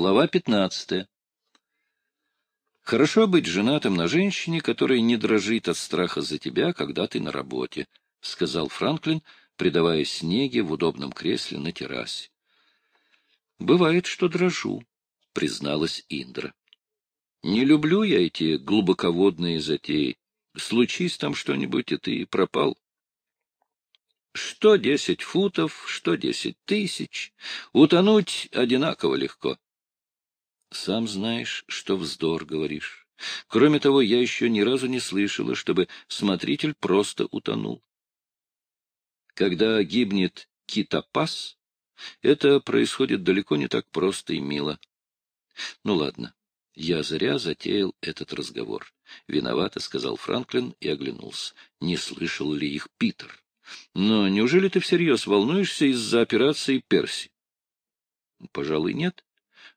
Глава пятнадцатая. Хорошо быть женатым на женщине, которая не дрожит от страха за тебя, когда ты на работе, — сказал Франклин, придавая снеге в удобном кресле на террасе. — Бывает, что дрожу, — призналась Индра. — Не люблю я эти глубоководные затеи. Случись там что-нибудь, и ты пропал. Что десять футов, что десять тысяч. Утонуть одинаково легко. Сам знаешь, что вздор говоришь. Кроме того, я еще ни разу не слышала, чтобы смотритель просто утонул. Когда гибнет китопас, это происходит далеко не так просто и мило. Ну ладно, я зря затеял этот разговор. Виновато, — сказал Франклин и оглянулся. Не слышал ли их Питер? Но неужели ты всерьез волнуешься из-за операции Перси? Пожалуй, нет.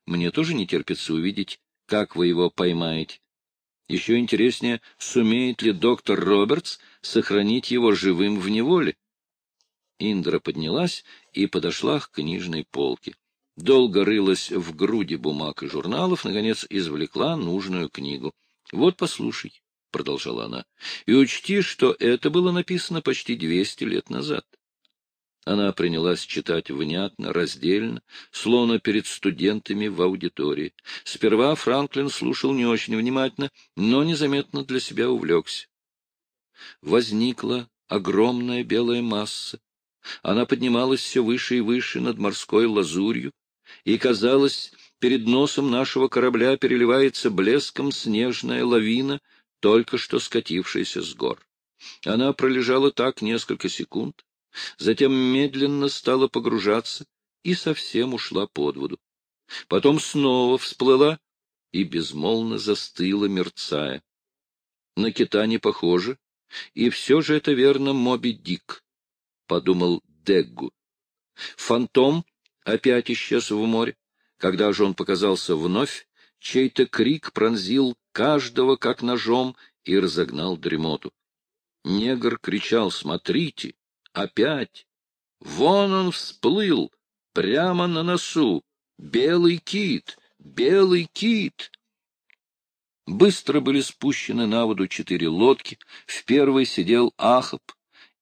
Мне тоже не терпится увидеть, как вы его поймаете. Еще интереснее, сумеет ли доктор Робертс сохранить его живым в неволе. Индра поднялась и подошла к книжной полке. Долго рылась в груди бумаг и журналов, наконец извлекла нужную книгу. — Вот, послушай, — продолжала она, — и учти, что это было написано почти двести лет назад. Она принялась читать внятно, раздельно, словно перед студентами в аудитории. Сперва Франклин слушал не очень внимательно, но незаметно для себя увлекся. Возникла огромная белая масса. Она поднималась все выше и выше над морской лазурью, и, казалось, перед носом нашего корабля переливается блеском снежная лавина, только что скатившаяся с гор. Она пролежала так несколько секунд, затем медленно стала погружаться и совсем ушла под воду. Потом снова всплыла и безмолвно застыла, мерцая. На кита не похоже, и все же это верно Моби Дик, — подумал Деггу. Фантом опять исчез в море. Когда же он показался вновь, чей-то крик пронзил каждого как ножом и разогнал дремоту. Негр кричал «Смотрите! Опять! Вон он всплыл! Прямо на носу! Белый кит! Белый кит!» Быстро были спущены на воду четыре лодки, в первой сидел Ахаб,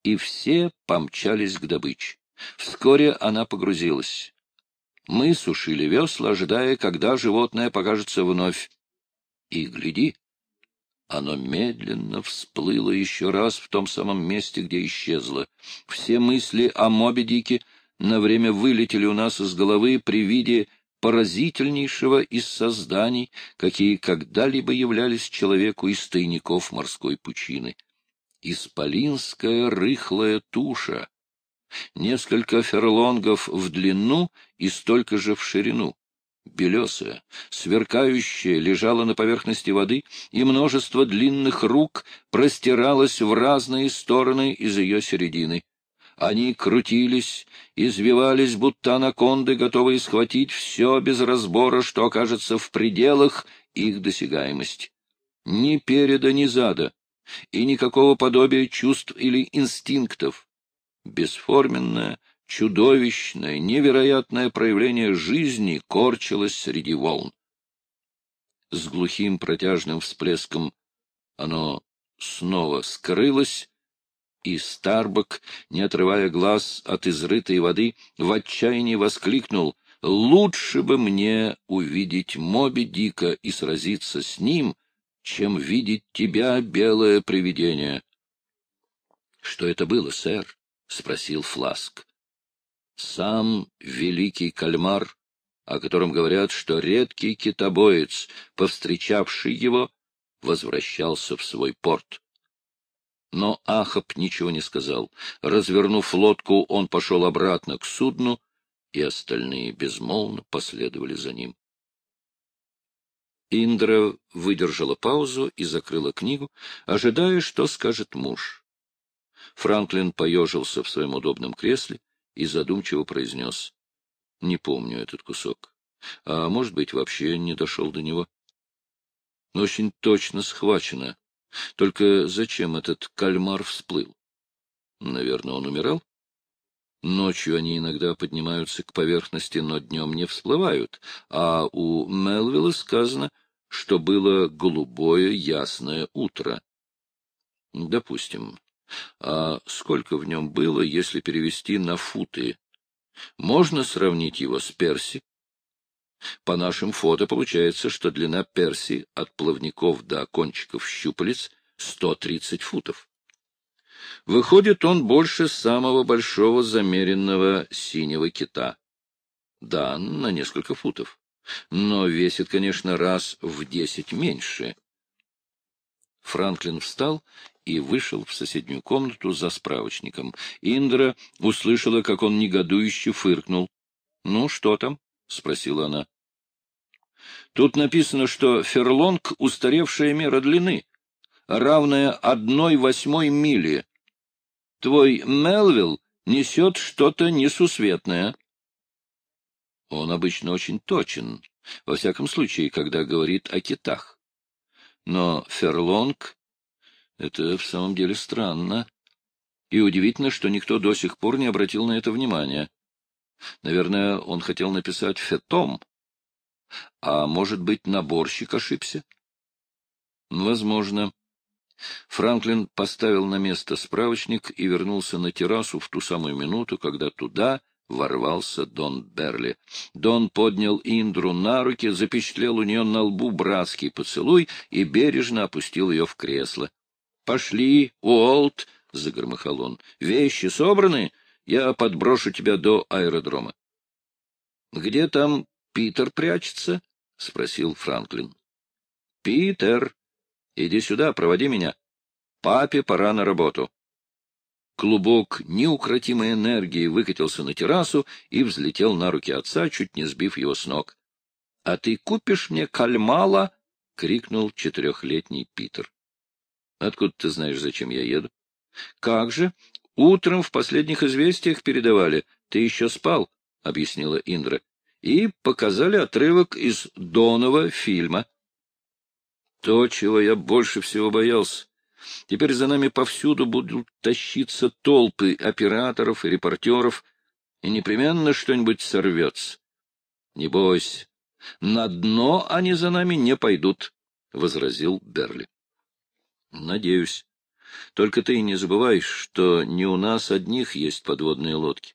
и все помчались к добыче. Вскоре она погрузилась. Мы сушили весла, ожидая, когда животное покажется вновь. И, гляди, оно медленно всплыло еще раз в том самом месте, где исчезло. Все мысли о Мобедике на время вылетели у нас из головы при виде поразительнейшего из созданий, какие когда-либо являлись человеку из тайников морской пучины. Исполинская рыхлая туша, несколько ферлонгов в длину и столько же в ширину. Белесая, сверкающая, лежала на поверхности воды, и множество длинных рук простиралось в разные стороны из ее середины. Они крутились, извивались, будто анаконды, готовые схватить все без разбора, что окажется в пределах их досягаемости. Ни переда, ни зада, и никакого подобия чувств или инстинктов бесформенное, чудовищное, невероятное проявление жизни корчилось среди волн. С глухим протяжным всплеском оно снова скрылось, и Старбок, не отрывая глаз от изрытой воды, в отчаянии воскликнул «Лучше бы мне увидеть Моби Дика и сразиться с ним, чем видеть тебя, белое привидение». — Что это было, сэр? — спросил Фласк. Сам великий кальмар, о котором говорят, что редкий китобоец, повстречавший его, возвращался в свой порт. Но Ахаб ничего не сказал. Развернув лодку, он пошел обратно к судну, и остальные безмолвно последовали за ним. Индра выдержала паузу и закрыла книгу, ожидая, что скажет муж. Франклин поежился в своем удобном кресле и задумчиво произнес. — Не помню этот кусок. А может быть, вообще не дошел до него. Но очень точно схвачено. Только зачем этот кальмар всплыл? Наверное, он умирал? Ночью они иногда поднимаются к поверхности, но днем не всплывают, а у Мелвилла сказано, что было голубое ясное утро. Допустим. А сколько в нем было, если перевести на футы? Можно сравнить его с Перси? По нашим фото получается, что длина Перси от плавников до кончиков щупалец 130 футов. Выходит, он больше самого большого замеренного синего кита. Да, на несколько футов. Но весит, конечно, раз в десять меньше. Франклин встал и вышел в соседнюю комнату за справочником. Индра услышала, как он негодующе фыркнул. — Ну, что там? — спросила она. — Тут написано, что ферлонг — устаревшая мера длины, равная одной восьмой мили. Твой Мелвилл несет что-то несусветное. Он обычно очень точен, во всяком случае, когда говорит о китах. Но ферлонг — это в самом деле странно. И удивительно, что никто до сих пор не обратил на это внимания. Наверное, он хотел написать «фетом». А может быть, наборщик ошибся? Возможно. Франклин поставил на место справочник и вернулся на террасу в ту самую минуту, когда туда ворвался Дон Берли. Дон поднял Индру на руки, запечатлел у нее на лбу братский поцелуй и бережно опустил ее в кресло. — Пошли, Уолт! — загромыхал он. — Вещи собраны? Я подброшу тебя до аэродрома. — Где там Питер прячется? — спросил Франклин. — Питер! Иди сюда, проводи меня. Папе пора на работу. Клубок неукротимой энергии выкатился на террасу и взлетел на руки отца, чуть не сбив его с ног. — А ты купишь мне кальмала? — крикнул четырехлетний Питер. — Откуда ты знаешь, зачем я еду? — Как же? Утром в последних известиях передавали. Ты еще спал, — объяснила Индра. — И показали отрывок из Донова фильма. То, чего я больше всего боялся. Теперь за нами повсюду будут тащиться толпы операторов и репортеров, и непременно что-нибудь сорвется. Не бойся, на дно они за нами не пойдут, — возразил Берли. — Надеюсь. Только ты не забывай, что не у нас одних есть подводные лодки.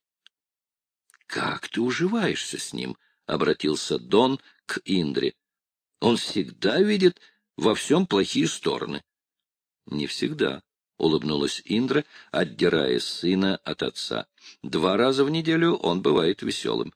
— Как ты уживаешься с ним? — обратился Дон к Индре. — Он всегда видит во всем плохие стороны. — Не всегда, — улыбнулась Индра, отдирая сына от отца. Два раза в неделю он бывает веселым.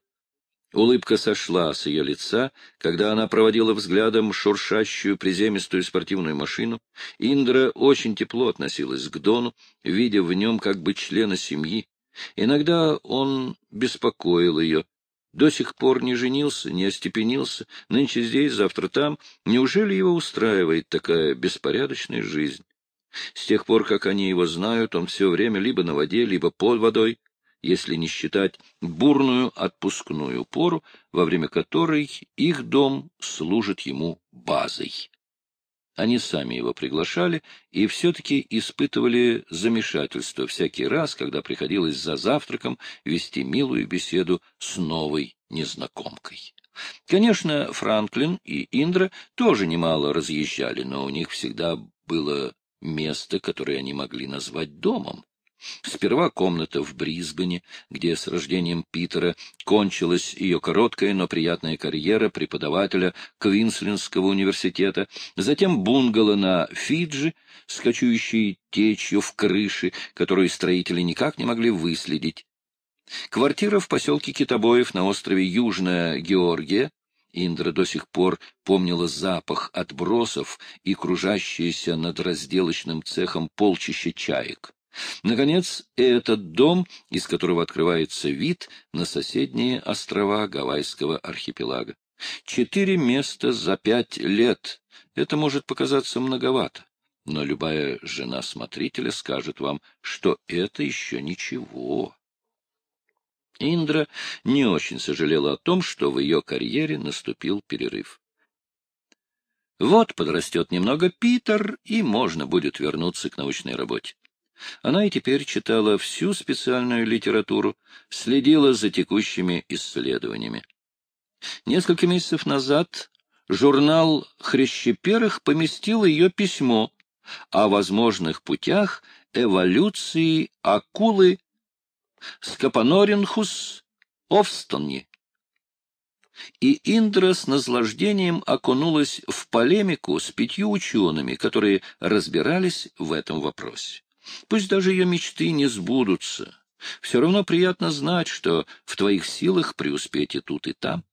Улыбка сошла с ее лица, когда она проводила взглядом шуршащую приземистую спортивную машину. Индра очень тепло относилась к Дону, видя в нем как бы члена семьи. Иногда он беспокоил ее, до сих пор не женился, не остепенился, нынче здесь, завтра там. Неужели его устраивает такая беспорядочная жизнь? С тех пор, как они его знают, он все время либо на воде, либо под водой, если не считать бурную отпускную пору, во время которой их дом служит ему базой. Они сами его приглашали и все-таки испытывали замешательство всякий раз, когда приходилось за завтраком вести милую беседу с новой незнакомкой. Конечно, Франклин и Индра тоже немало разъезжали, но у них всегда было место, которое они могли назвать домом. Сперва комната в Брисбене, где с рождением Питера кончилась ее короткая, но приятная карьера преподавателя Квинслендского университета, затем бунгало на Фиджи, скачующей течью в крыше, которую строители никак не могли выследить. Квартира в поселке Китобоев на острове Южная Георгия, Индра до сих пор помнила запах отбросов и кружащиеся над разделочным цехом полчища чаек. Наконец, этот дом, из которого открывается вид на соседние острова Гавайского архипелага. Четыре места за пять лет. Это может показаться многовато, но любая жена смотрителя скажет вам, что это еще ничего. Индра не очень сожалела о том, что в ее карьере наступил перерыв. Вот подрастет немного Питер, и можно будет вернуться к научной работе. Она и теперь читала всю специальную литературу, следила за текущими исследованиями. Несколько месяцев назад журнал «Хрящеперых» поместил ее письмо о возможных путях эволюции акулы Скопоноринхус овстони. И Индра с наслаждением окунулась в полемику с пятью учеными, которые разбирались в этом вопросе. Пусть даже ее мечты не сбудутся, все равно приятно знать, что в твоих силах преуспеть и тут, и там.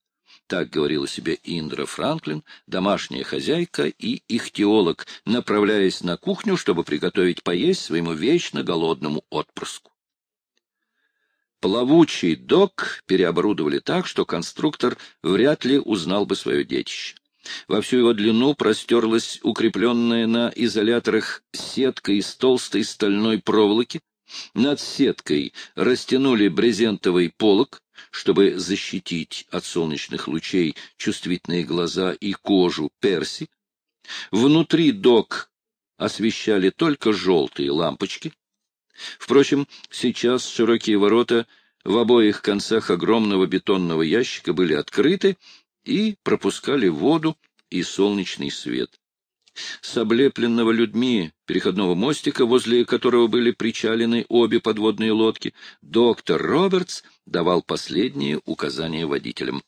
Так говорила себе Индра Франклин, домашняя хозяйка и ихтиолог, направляясь на кухню, чтобы приготовить поесть своему вечно голодному отпрыску. Плавучий док переоборудовали так, что конструктор вряд ли узнал бы свое детище. Во всю его длину простерлась укрепленная на изоляторах сетка из толстой стальной проволоки. Над сеткой растянули брезентовый полог, чтобы защитить от солнечных лучей чувствительные глаза и кожу перси. Внутри док освещали только желтые лампочки. Впрочем, сейчас широкие ворота в обоих концах огромного бетонного ящика были открыты и пропускали воду и солнечный свет. С облепленного людьми переходного мостика, возле которого были причалены обе подводные лодки, доктор Робертс давал последние указания водителям.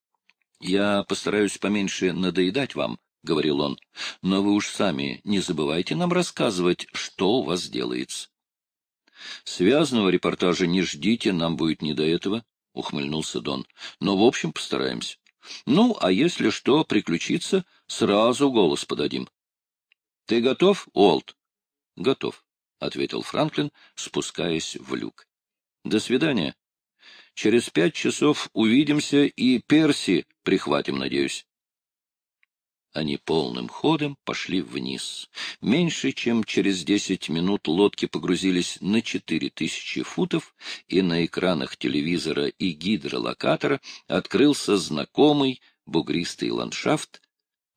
— Я постараюсь поменьше надоедать вам, — говорил он, — но вы уж сами не забывайте нам рассказывать, что у вас делается. Связанного репортажа не ждите, нам будет не до этого, — ухмыльнулся Дон. — Но, в общем, постараемся. Ну, а если что приключится, сразу голос подадим. — Ты готов, Уолт? — Готов, — ответил Франклин, спускаясь в люк. — До свидания. Через пять часов увидимся и Перси прихватим, надеюсь. Они полным ходом пошли вниз. Меньше чем через десять минут лодки погрузились на четыре тысячи футов, и на экранах телевизора и гидролокатора открылся знакомый бугристый ландшафт,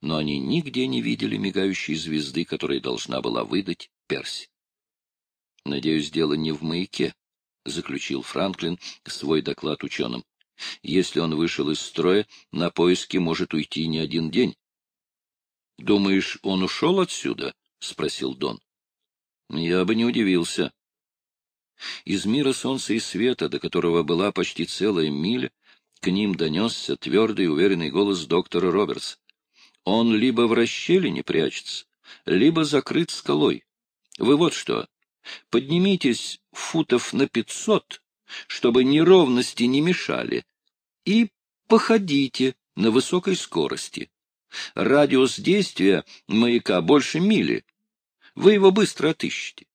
но они нигде не видели мигающей звезды, которая должна была выдать Перси. «Надеюсь, дело не в маяке», — заключил Франклин свой доклад ученым. «Если он вышел из строя, на поиски может уйти не один день». — Думаешь, он ушел отсюда? — спросил Дон. — Я бы не удивился. Из мира солнца и света, до которого была почти целая миля, к ним донесся твердый уверенный голос доктора Робертс. Он либо в расщелине прячется, либо закрыт скалой. Вы вот что, поднимитесь футов на пятьсот, чтобы неровности не мешали, и походите на высокой скорости. Радиус действия маяка больше мили. Вы его быстро отыщете.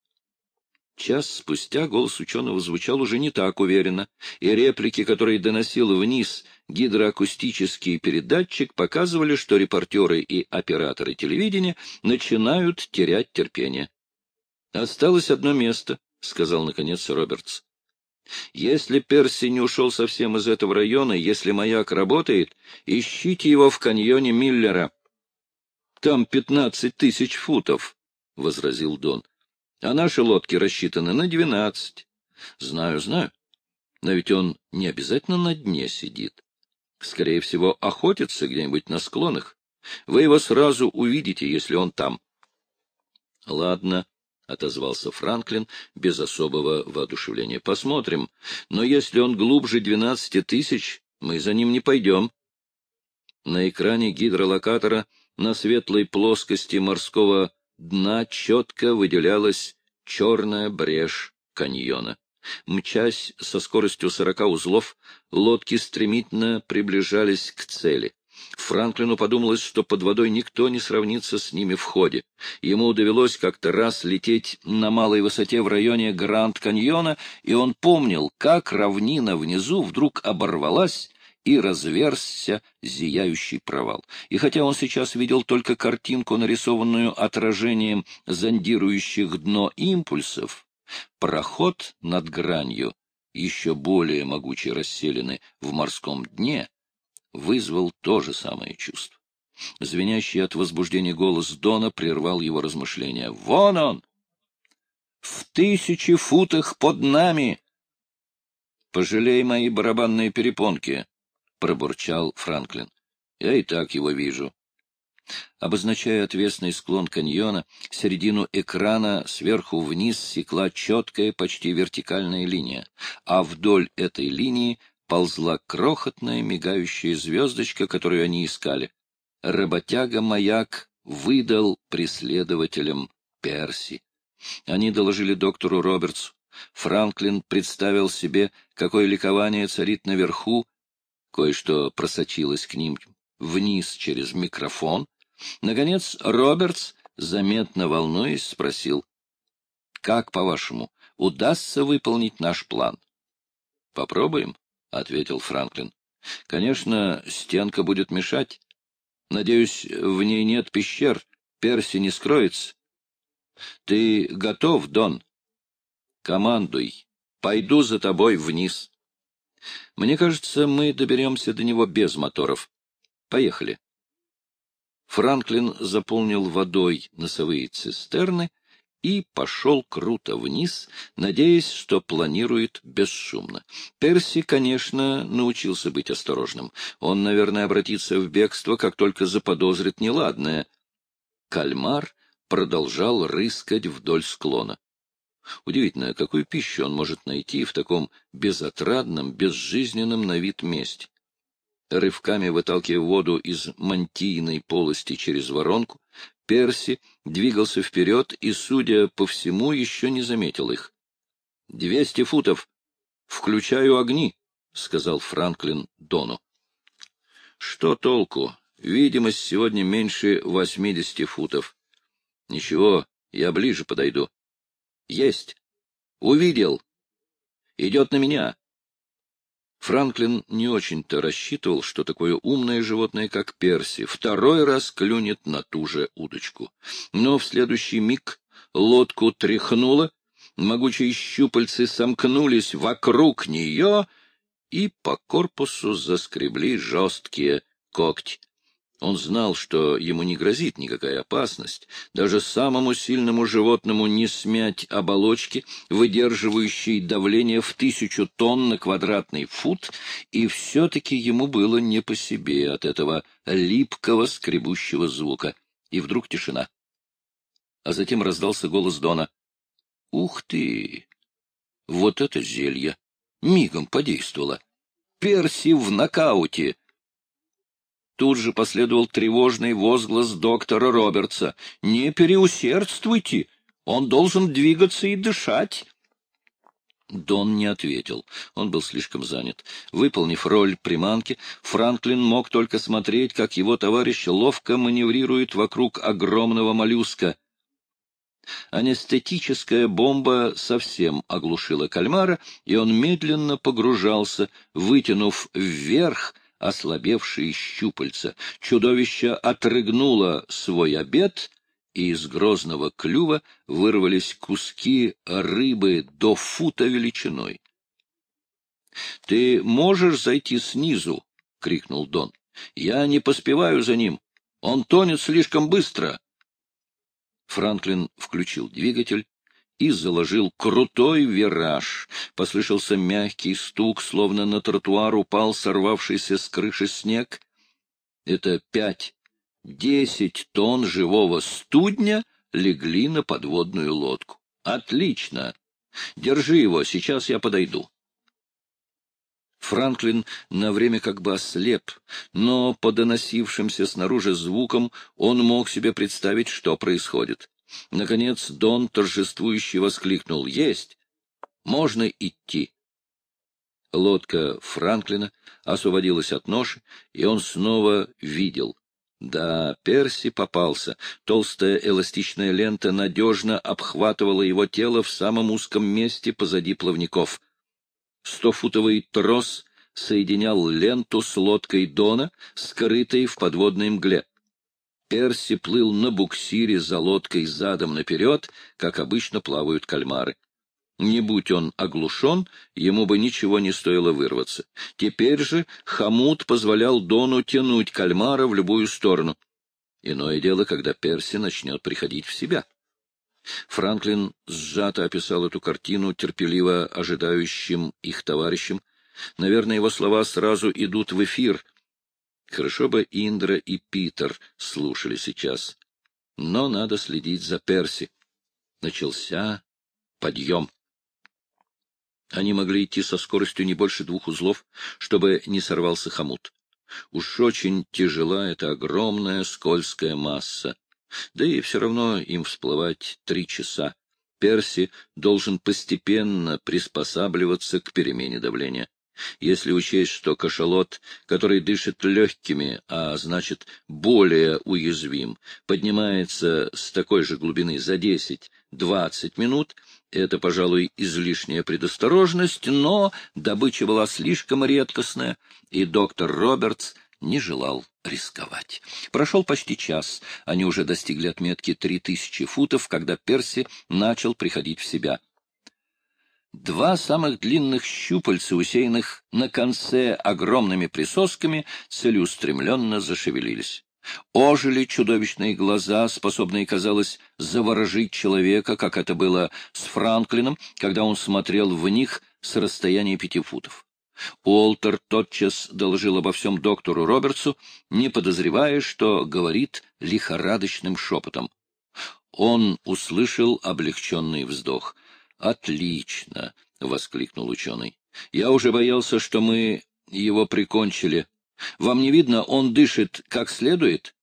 Час спустя голос ученого звучал уже не так уверенно, и реплики, которые доносил вниз гидроакустический передатчик, показывали, что репортеры и операторы телевидения начинают терять терпение. «Осталось одно место», — сказал наконец Робертс. Если Перси не ушел совсем из этого района, если маяк работает, ищите его в каньоне Миллера. — Там пятнадцать тысяч футов, — возразил Дон. — А наши лодки рассчитаны на двенадцать. — Знаю, знаю. Но ведь он не обязательно на дне сидит. Скорее всего, охотится где-нибудь на склонах. Вы его сразу увидите, если он там. — Ладно, — отозвался Франклин без особого воодушевления. — Посмотрим. Но если он глубже двенадцати тысяч, мы за ним не пойдем. На экране гидролокатора на светлой плоскости морского дна четко выделялась черная брешь каньона. Мчась со скоростью сорока узлов, лодки стремительно приближались к цели. Франклину подумалось, что под водой никто не сравнится с ними в ходе. Ему довелось как-то раз лететь на малой высоте в районе Гранд-Каньона, и он помнил, как равнина внизу вдруг оборвалась, и разверзся зияющий провал. И хотя он сейчас видел только картинку, нарисованную отражением зондирующих дно импульсов, проход над гранью, еще более могучей расселены в морском дне, вызвал то же самое чувство. Звенящий от возбуждения голос Дона прервал его размышления. «Вон он!» В тысячи футах под нами! Пожалей мои барабанные перепонки, — пробурчал Франклин. Я и так его вижу. Обозначая отвесный склон каньона, середину экрана сверху вниз секла четкая, почти вертикальная линия, а вдоль этой линии ползла крохотная мигающая звездочка, которую они искали. Работяга-маяк выдал преследователям Перси. Они доложили доктору Робертсу. Франклин представил себе, какое ликование царит наверху, кое-что просочилось к ним вниз через микрофон. Наконец Робертс, заметно волнуясь, спросил, «Как, по-вашему, удастся выполнить наш план?» «Попробуем», — ответил Франклин. «Конечно, стенка будет мешать. Надеюсь, в ней нет пещер, Перси не скроется. Ты готов, Дон?» «Командуй. Пойду за тобой вниз». «Мне кажется, мы доберемся до него без моторов. Поехали. Франклин заполнил водой носовые цистерны и пошел круто вниз, надеясь, что планирует бесшумно. Перси, конечно, научился быть осторожным. Он, наверное, обратится в бегство, как только заподозрит неладное. Кальмар продолжал рыскать вдоль склона. Удивительно, какую пищу он может найти в таком безотрадном, безжизненном на вид месте рывками выталкивая воду из мантийной полости через воронку, Перси двигался вперед и, судя по всему, еще не заметил их. — Двести футов! Включаю огни! — сказал Франклин Дону. — Что толку? Видимость сегодня меньше восьмидесяти футов. — Ничего, я ближе подойду. — Есть! Увидел! Идет на меня! Франклин не очень-то рассчитывал, что такое умное животное, как Перси, второй раз клюнет на ту же удочку. Но в следующий миг лодку тряхнуло, могучие щупальцы сомкнулись вокруг нее, и по корпусу заскребли жесткие когти. Он знал, что ему не грозит никакая опасность, даже самому сильному животному не смять оболочки, выдерживающей давление в тысячу тонн на квадратный фут, и все-таки ему было не по себе от этого липкого скребущего звука. И вдруг тишина. А затем раздался голос Дона. — Ух ты! Вот это зелье! Мигом подействовало! Перси в нокауте! Тут же последовал тревожный возглас доктора Робертса. «Не переусердствуйте! Он должен двигаться и дышать!» Дон не ответил. Он был слишком занят. Выполнив роль приманки, Франклин мог только смотреть, как его товарищ ловко маневрирует вокруг огромного моллюска. Анестетическая бомба совсем оглушила кальмара, и он медленно погружался, вытянув вверх ослабевшие щупальца. Чудовище отрыгнуло свой обед, и из грозного клюва вырвались куски рыбы до фута величиной. — Ты можешь зайти снизу? — крикнул Дон. — Я не поспеваю за ним. Он тонет слишком быстро. Франклин включил двигатель, и заложил крутой вираж. Послышался мягкий стук, словно на тротуар упал сорвавшийся с крыши снег. Это пять, десять тонн живого студня легли на подводную лодку. Отлично! Держи его, сейчас я подойду. Франклин на время как бы ослеп, но по доносившимся снаружи звукам он мог себе представить, что происходит. Наконец Дон торжествующе воскликнул. — Есть! Можно идти! Лодка Франклина освободилась от ноши, и он снова видел. Да, Перси попался. Толстая эластичная лента надежно обхватывала его тело в самом узком месте позади плавников. Стофутовый трос соединял ленту с лодкой Дона, скрытой в подводной мгле. Перси плыл на буксире за лодкой задом наперед, как обычно плавают кальмары. Не будь он оглушен, ему бы ничего не стоило вырваться. Теперь же хомут позволял Дону тянуть кальмара в любую сторону. Иное дело, когда Перси начнет приходить в себя. Франклин сжато описал эту картину терпеливо ожидающим их товарищам. Наверное, его слова сразу идут в эфир. Хорошо бы Индра и Питер слушали сейчас. Но надо следить за Перси. Начался подъем. Они могли идти со скоростью не больше двух узлов, чтобы не сорвался хомут. Уж очень тяжела эта огромная скользкая масса. Да и все равно им всплывать три часа. Перси должен постепенно приспосабливаться к перемене давления. Если учесть, что кашалот, который дышит легкими, а значит более уязвим, поднимается с такой же глубины за 10-20 минут, это, пожалуй, излишняя предосторожность, но добыча была слишком редкостная, и доктор Робертс не желал рисковать. Прошел почти час, они уже достигли отметки 3000 футов, когда Перси начал приходить в себя. Два самых длинных щупальца, усеянных на конце огромными присосками, целеустремленно зашевелились. Ожили чудовищные глаза, способные, казалось, заворожить человека, как это было с Франклином, когда он смотрел в них с расстояния пяти футов. Уолтер тотчас доложил обо всем доктору Робертсу, не подозревая, что говорит лихорадочным шепотом. Он услышал облегченный вздох. «Отлично!» — воскликнул ученый. «Я уже боялся, что мы его прикончили. Вам не видно, он дышит как следует?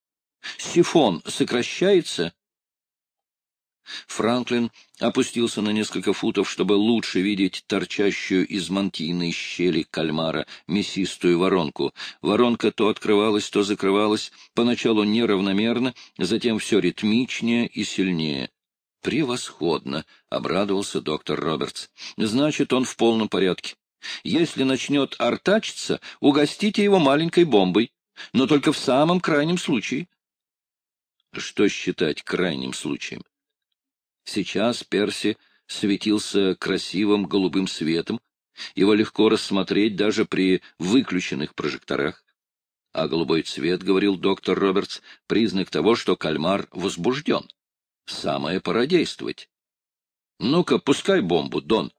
Сифон сокращается?» Франклин опустился на несколько футов, чтобы лучше видеть торчащую из мантийной щели кальмара мясистую воронку. Воронка то открывалась, то закрывалась, поначалу неравномерно, затем все ритмичнее и сильнее. «Превосходно!» — обрадовался доктор Робертс. «Значит, он в полном порядке. Если начнет артачиться, угостите его маленькой бомбой, но только в самом крайнем случае». Что считать крайним случаем? Сейчас Перси светился красивым голубым светом, его легко рассмотреть даже при выключенных прожекторах. А голубой цвет, говорил доктор Робертс, признак того, что кальмар возбужден. Самое пора действовать. Ну-ка, пускай бомбу, Дон,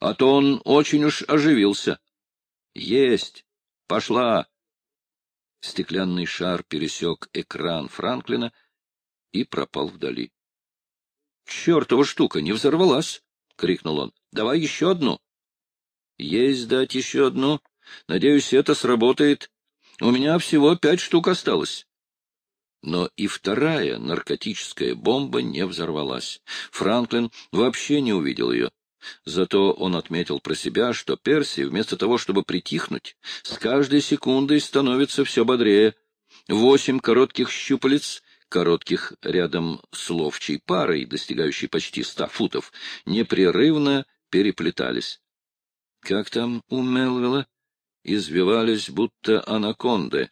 а то он очень уж оживился. Есть! Пошла! Стеклянный шар пересек экран Франклина и пропал вдали. — Чертова штука не взорвалась! — крикнул он. — Давай еще одну. — Есть дать еще одну. Надеюсь, это сработает. У меня всего пять штук осталось. Но и вторая наркотическая бомба не взорвалась. Франклин вообще не увидел ее. Зато он отметил про себя, что Перси, вместо того, чтобы притихнуть, с каждой секундой становится все бодрее. Восемь коротких щупалец, коротких рядом с ловчей парой, достигающей почти ста футов, непрерывно переплетались. Как там у Мелвилла? Извивались, будто анаконды.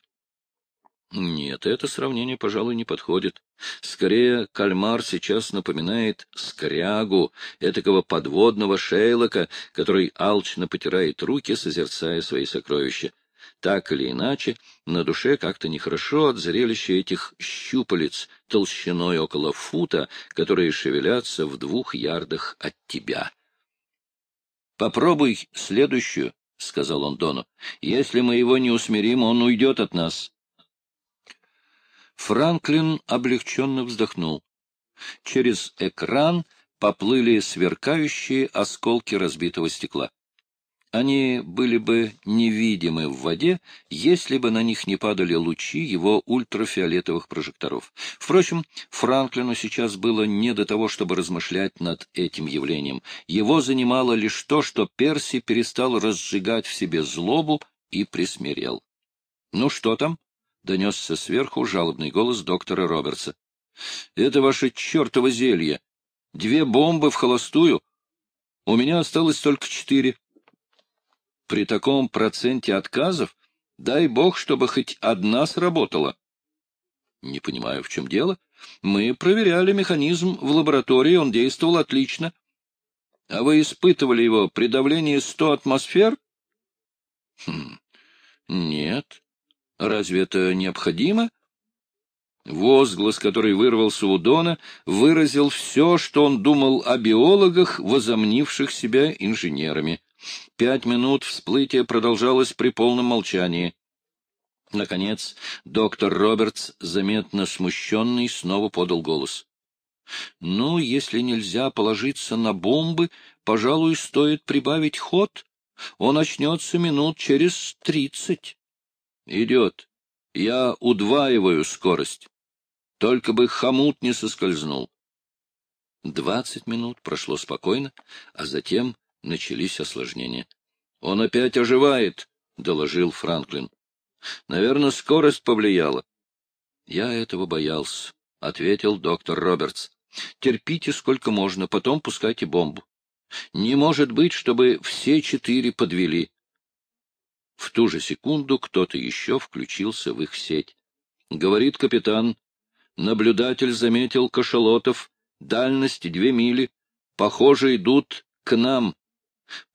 Нет, это сравнение, пожалуй, не подходит. Скорее, кальмар сейчас напоминает скрягу, этакого подводного шейлока, который алчно потирает руки, созерцая свои сокровища. Так или иначе, на душе как-то нехорошо от зрелища этих щупалец толщиной около фута, которые шевелятся в двух ярдах от тебя. — Попробуй следующую, — сказал он Дону. — Если мы его не усмирим, он уйдет от нас. Франклин облегченно вздохнул. Через экран поплыли сверкающие осколки разбитого стекла. Они были бы невидимы в воде, если бы на них не падали лучи его ультрафиолетовых прожекторов. Впрочем, Франклину сейчас было не до того, чтобы размышлять над этим явлением. Его занимало лишь то, что Перси перестал разжигать в себе злобу и присмирел. — Ну что там? — донесся сверху жалобный голос доктора Робертса. — Это ваше чертово зелье. Две бомбы в холостую. У меня осталось только четыре. При таком проценте отказов дай бог, чтобы хоть одна сработала. — Не понимаю, в чем дело. Мы проверяли механизм в лаборатории, он действовал отлично. — А вы испытывали его при давлении сто атмосфер? — Хм, нет. Разве это необходимо? Возглас, который вырвался у Дона, выразил все, что он думал о биологах, возомнивших себя инженерами. Пять минут всплытия продолжалось при полном молчании. Наконец, доктор Робертс, заметно смущенный, снова подал голос. — Ну, если нельзя положиться на бомбы, пожалуй, стоит прибавить ход. Он очнется минут через тридцать. — Идет. Я удваиваю скорость. Только бы хомут не соскользнул. Двадцать минут прошло спокойно, а затем начались осложнения. — Он опять оживает, — доложил Франклин. — Наверное, скорость повлияла. — Я этого боялся, — ответил доктор Робертс. — Терпите сколько можно, потом пускайте бомбу. Не может быть, чтобы все четыре подвели. В ту же секунду кто-то еще включился в их сеть. Говорит капитан, Наблюдатель заметил кашалотов, дальность две мили. Похоже, идут к нам.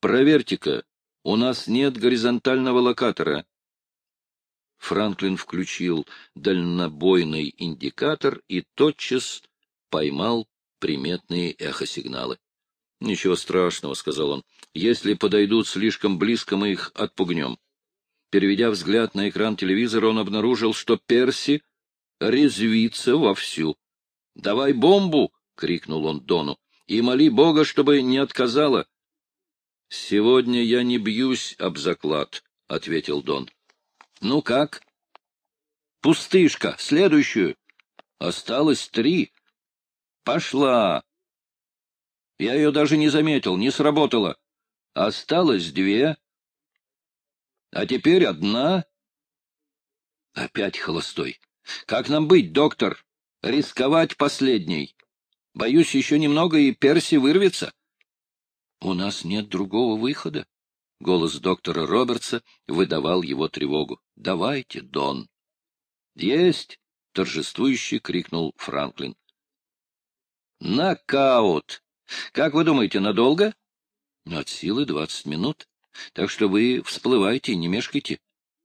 Проверьте-ка, у нас нет горизонтального локатора. Франклин включил дальнобойный индикатор и тотчас поймал приметные эхосигналы. — Ничего страшного, — сказал он. — Если подойдут слишком близко, мы их отпугнем. Переведя взгляд на экран телевизора, он обнаружил, что Перси резвится вовсю. — Давай бомбу! — крикнул он Дону. — И моли Бога, чтобы не отказала. — Сегодня я не бьюсь об заклад, — ответил Дон. — Ну как? — Пустышка. Следующую. Осталось три. Пошла. Я ее даже не заметил, не сработала. Осталось две. А теперь одна. Опять холостой. Как нам быть, доктор? Рисковать последней. Боюсь, еще немного, и Перси вырвется. У нас нет другого выхода. Голос доктора Робертса выдавал его тревогу. — Давайте, Дон. — Есть! — торжествующе крикнул Франклин. — Нокаут! Как вы думаете, надолго? — От силы двадцать минут. Так что вы всплывайте, не мешкайте.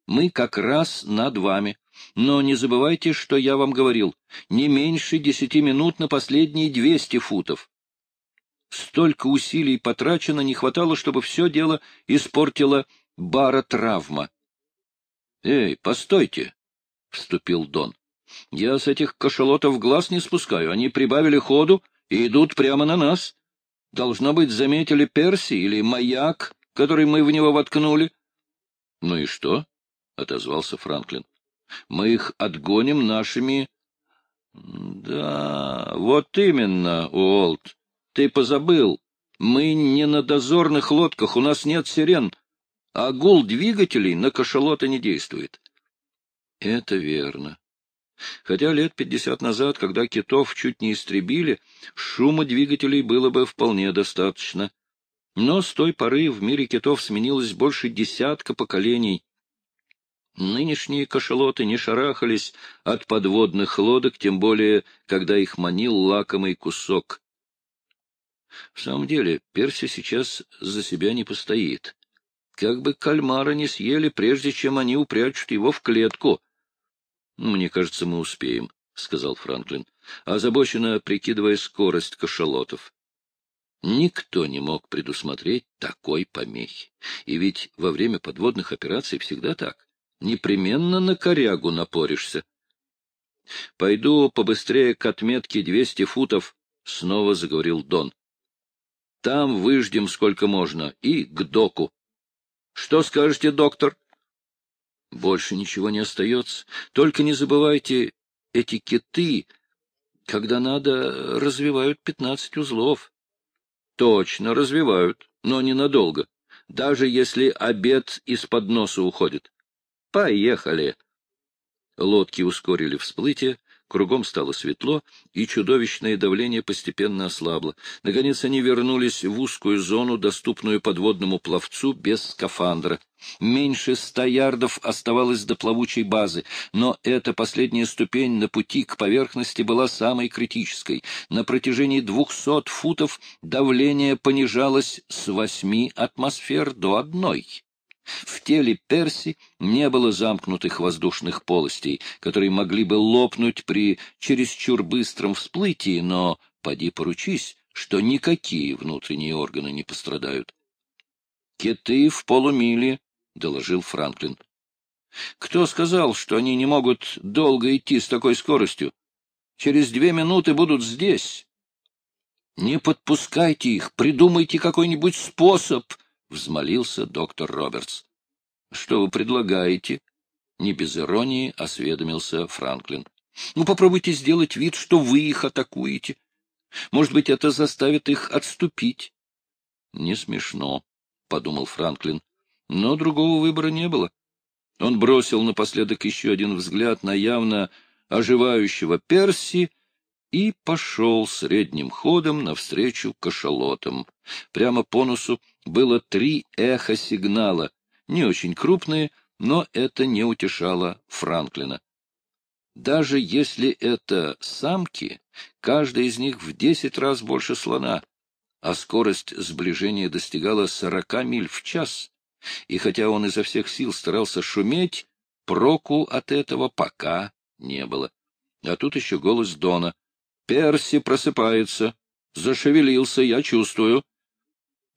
Мы как раз над вами. Но не забывайте, что я вам говорил, не меньше десяти минут на последние двести футов. Столько усилий потрачено, не хватало, чтобы все дело испортила баротравма. — Эй, постойте, — вступил Дон. — Я с этих кашалотов глаз не спускаю. Они прибавили ходу и идут прямо на нас. Должно быть, заметили Перси или маяк, который мы в него воткнули. — Ну и что? — отозвался Франклин. Мы их отгоним нашими... — Да, вот именно, Уолт. Ты позабыл. Мы не на дозорных лодках, у нас нет сирен, а гул двигателей на кашалоты не действует. Это верно. Хотя лет пятьдесят назад, когда китов чуть не истребили, шума двигателей было бы вполне достаточно. Но с той поры в мире китов сменилось больше десятка поколений. Нынешние кашалоты не шарахались от подводных лодок, тем более, когда их манил лакомый кусок. В самом деле, Перси сейчас за себя не постоит. Как бы кальмара не съели, прежде чем они упрячут его в клетку. — Мне кажется, мы успеем, — сказал Франклин, озабоченно прикидывая скорость кашалотов. Никто не мог предусмотреть такой помехи. И ведь во время подводных операций всегда так непременно на корягу напоришься. — Пойду побыстрее к отметке двести футов, — снова заговорил Дон. — Там выждем сколько можно и к доку. — Что скажете, доктор? — Больше ничего не остается. Только не забывайте, эти киты, когда надо, развивают пятнадцать узлов. — Точно, развивают, но ненадолго, даже если обед из-под носа уходит. Поехали! Лодки ускорили всплытие, кругом стало светло, и чудовищное давление постепенно ослабло. Наконец они вернулись в узкую зону, доступную подводному пловцу без скафандра. Меньше ста ярдов оставалось до плавучей базы, но эта последняя ступень на пути к поверхности была самой критической. На протяжении двухсот футов давление понижалось с восьми атмосфер до одной. В теле Перси не было замкнутых воздушных полостей, которые могли бы лопнуть при чересчур быстром всплытии, но, поди поручись, что никакие внутренние органы не пострадают. — Киты в полумиле, — доложил Франклин. — Кто сказал, что они не могут долго идти с такой скоростью? Через две минуты будут здесь. — Не подпускайте их, придумайте какой-нибудь способ, — взмолился доктор Робертс. — Что вы предлагаете? — не без иронии осведомился Франклин. — Ну, попробуйте сделать вид, что вы их атакуете. Может быть, это заставит их отступить. — Не смешно, — подумал Франклин. Но другого выбора не было. Он бросил напоследок еще один взгляд на явно оживающего Перси и пошел средним ходом навстречу кашалотам. Прямо по носу было три эхо-сигнала, не очень крупные, но это не утешало Франклина. Даже если это самки, каждая из них в десять раз больше слона, а скорость сближения достигала сорока миль в час. И хотя он изо всех сил старался шуметь, проку от этого пока не было. А тут еще голос Дона. «Перси просыпается. Зашевелился, я чувствую».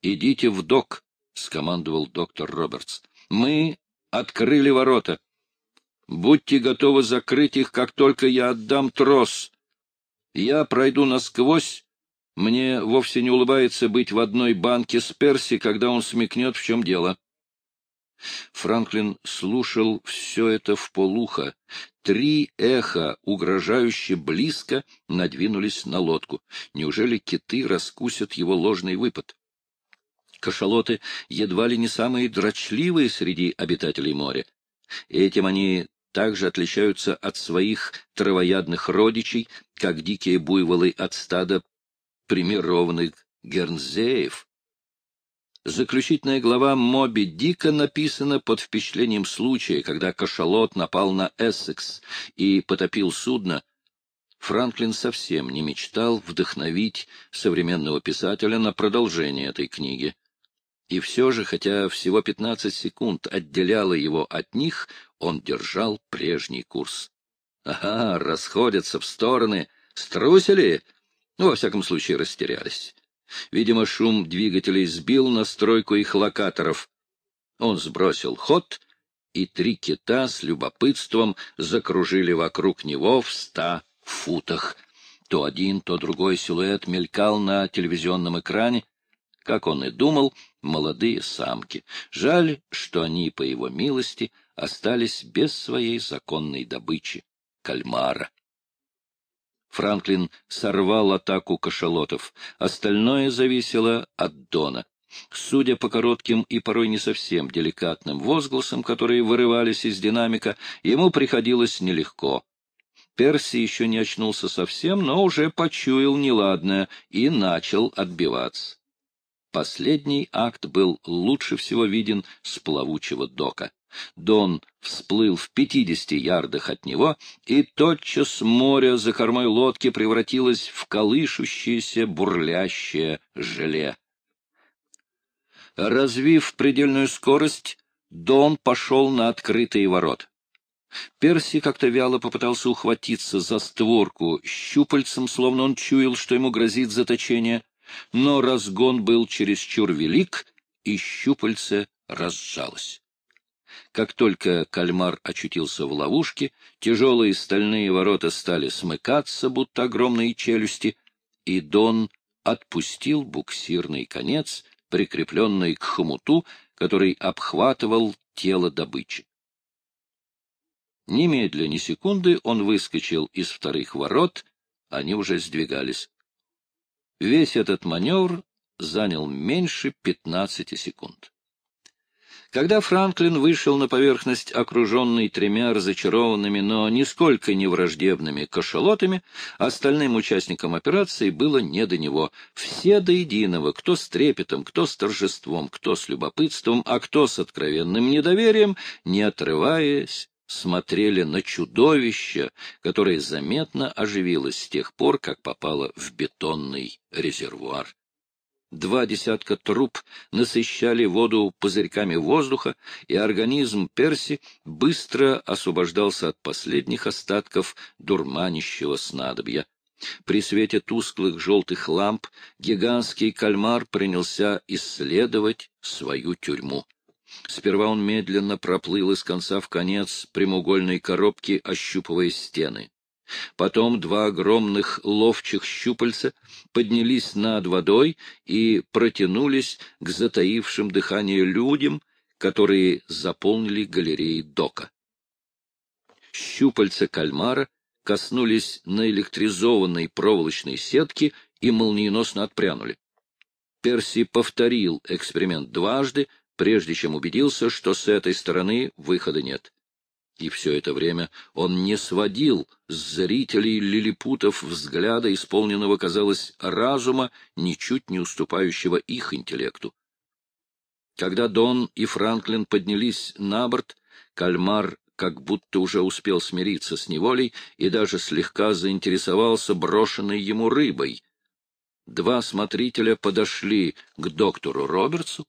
«Идите в док», — скомандовал доктор Робертс. «Мы открыли ворота. Будьте готовы закрыть их, как только я отдам трос. Я пройду насквозь. Мне вовсе не улыбается быть в одной банке с Перси, когда он смекнет, в чем дело». Франклин слушал все это в полухо. Три эха, угрожающе близко, надвинулись на лодку. Неужели киты раскусят его ложный выпад? Кашалоты едва ли не самые дрочливые среди обитателей моря. Этим они также отличаются от своих травоядных родичей, как дикие буйволы от стада примированных гернзеев. Заключительная глава Моби Дика написана под впечатлением случая, когда кашалот напал на Эссекс и потопил судно. Франклин совсем не мечтал вдохновить современного писателя на продолжение этой книги. И все же, хотя всего пятнадцать секунд отделяло его от них, он держал прежний курс. Ага, расходятся в стороны. Струсили? Ну, во всяком случае, растерялись. Видимо, шум двигателей сбил настройку их локаторов. Он сбросил ход, и три кита с любопытством закружили вокруг него в ста футах. То один, то другой силуэт мелькал на телевизионном экране. Как он и думал, молодые самки. Жаль, что они, по его милости, остались без своей законной добычи — кальмара. Франклин сорвал атаку кашалотов. Остальное зависело от Дона. Судя по коротким и порой не совсем деликатным возгласам, которые вырывались из динамика, ему приходилось нелегко. Перси еще не очнулся совсем, но уже почуял неладное и начал отбиваться. Последний акт был лучше всего виден с плавучего дока. Дон всплыл в пятидесяти ярдах от него, и тотчас море за кормой лодки превратилось в колышущееся бурлящее желе. Развив предельную скорость, Дон пошел на открытые ворот. Перси как-то вяло попытался ухватиться за створку щупальцем, словно он чуял, что ему грозит заточение, но разгон был чересчур велик, и щупальце разжалось. Как только кальмар очутился в ловушке, тяжелые стальные ворота стали смыкаться, будто огромные челюсти, и Дон отпустил буксирный конец, прикрепленный к хомуту, который обхватывал тело добычи. Немедля, ни секунды он выскочил из вторых ворот, они уже сдвигались. Весь этот маневр занял меньше пятнадцати секунд. Когда Франклин вышел на поверхность, окруженный тремя разочарованными, но нисколько не враждебными кашалотами, остальным участникам операции было не до него. Все до единого, кто с трепетом, кто с торжеством, кто с любопытством, а кто с откровенным недоверием, не отрываясь, смотрели на чудовище, которое заметно оживилось с тех пор, как попало в бетонный резервуар. Два десятка труб насыщали воду пузырьками воздуха, и организм Перси быстро освобождался от последних остатков дурманящего снадобья. При свете тусклых желтых ламп гигантский кальмар принялся исследовать свою тюрьму. Сперва он медленно проплыл из конца в конец прямоугольной коробки, ощупывая стены. Потом два огромных ловчих щупальца поднялись над водой и протянулись к затаившим дыхание людям, которые заполнили галереи дока. Щупальца кальмара коснулись наэлектризованной проволочной сетки и молниеносно отпрянули. Перси повторил эксперимент дважды, прежде чем убедился, что с этой стороны выхода нет. И все это время он не сводил с зрителей лилипутов взгляда, исполненного, казалось, разума, ничуть не уступающего их интеллекту. Когда Дон и Франклин поднялись на борт, кальмар как будто уже успел смириться с неволей и даже слегка заинтересовался брошенной ему рыбой. Два смотрителя подошли к доктору Робертсу,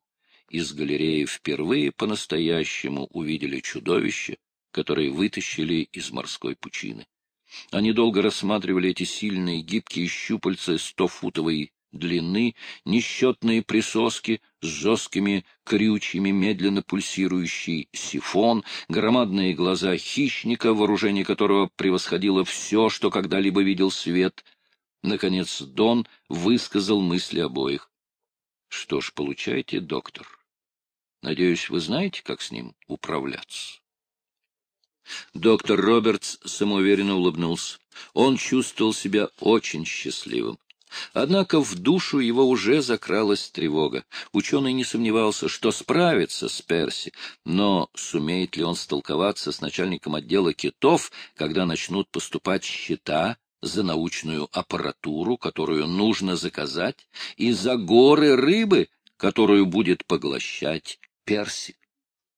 из галереи впервые по-настоящему увидели чудовище, которые вытащили из морской пучины. Они долго рассматривали эти сильные гибкие щупальца стофутовой длины, несчетные присоски с жесткими крючьями, медленно пульсирующий сифон, громадные глаза хищника, вооружение которого превосходило все, что когда-либо видел свет. Наконец Дон высказал мысли обоих. — Что ж, получайте, доктор. Надеюсь, вы знаете, как с ним управляться. Доктор Робертс самоуверенно улыбнулся. Он чувствовал себя очень счастливым. Однако в душу его уже закралась тревога. Ученый не сомневался, что справится с Перси, но сумеет ли он столковаться с начальником отдела китов, когда начнут поступать счета за научную аппаратуру, которую нужно заказать, и за горы рыбы, которую будет поглощать Перси?